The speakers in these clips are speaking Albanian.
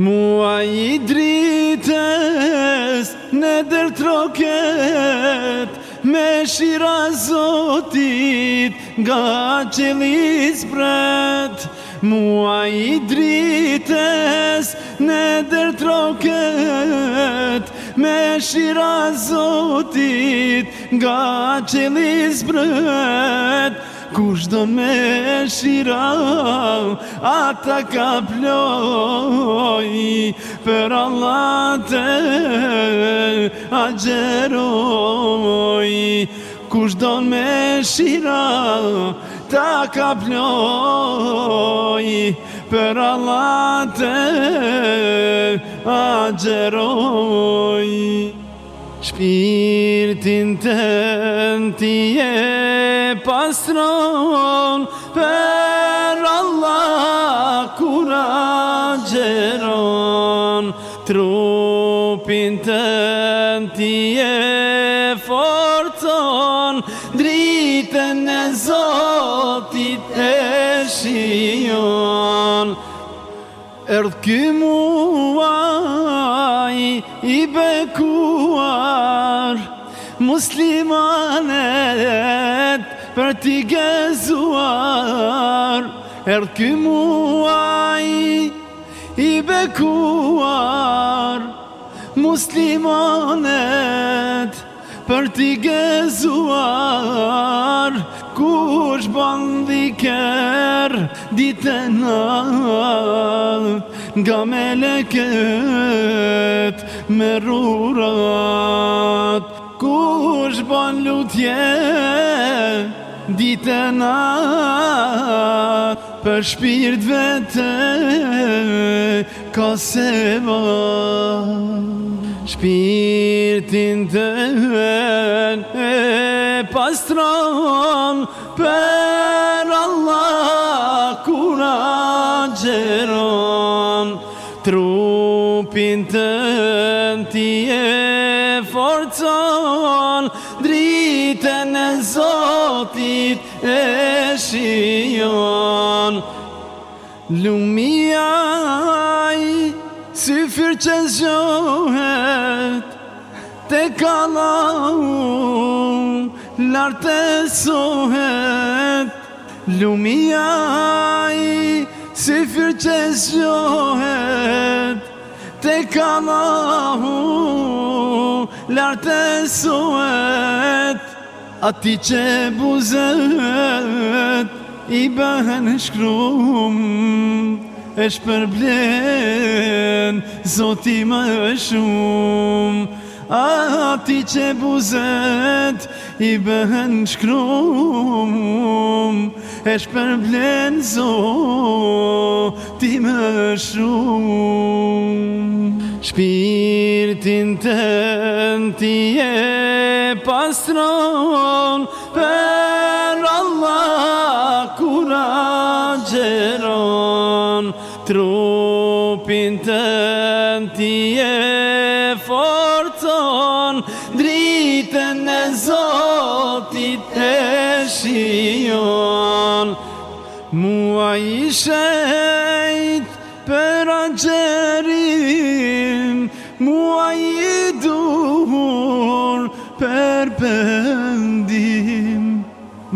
Mua i drites në dërtroket Me shira zotit nga që lis Mua i drites në dërtroket Me shira zotit nga që lis Kush do me shira Ata ka ploj Për Allah te agjeroj Kush do me shira Ta ka ploj Për Allah te agjeroj Shpirtin të në tijet pastron Për Allah kura gjeron Trupin të në ti e forton Dritën e zotit e shion Erdh ky muaj i bekuar Muslimanet për t'i gëzuar Erë t'ky muaj i bekuar Muslimonet për t'i gëzuar Kush bandi kërë ditë në Nga me leket me rurat Kush ban lutje Dite na për shpirt vetë ka se ma shpirtin të hën e pastron për Allah kuna gjeron trupin të hën ti e forcon dritë dit e shion Lumia i si fyrë që zhohet Te kala unë lartë e sohet Lumia i si fyrë që zhohet Te kala unë lartë Ati që buzët i bëhen shkrum E shpërblen, zoti më shumë Ati që buzët i bëhen shkrum i bëhen shkrum E shper blen zo ti më shum Shpirtin të në ti e pastron Për Allah kura gjeron Trupin të në ti e pastron shion Mua i shejt për agjerim Mua i duhur për pëndim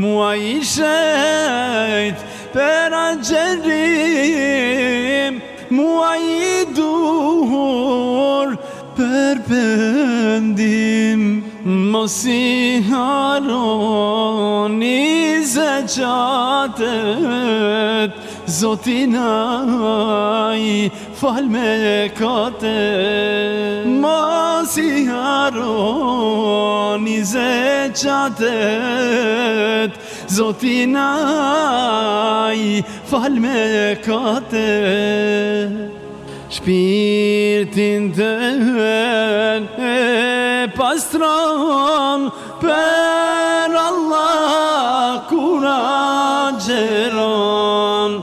Mua i shejt për agjerim Mua i duhur për pëndim mos i haron i ze qatët Zotina i fal me kate Mos i haron i ze qatët Zotina i fal me kate Shpirtin të Për Allah kurat gjeron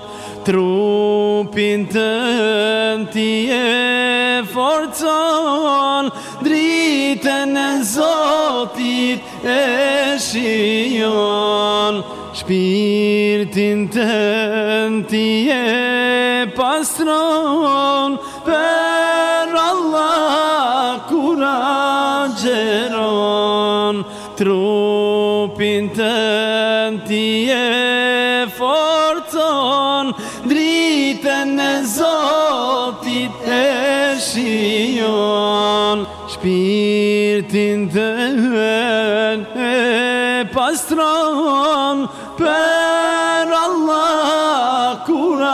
Trupin të në ti e forcon Driten e zotit e shion Shpirtin të në ti e pastron Për Allah kurat gjeron Trupin të në ti e forcon Dritën e zotit e shion Shpirtin të hën e pastron Për Allah kur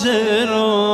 gjeron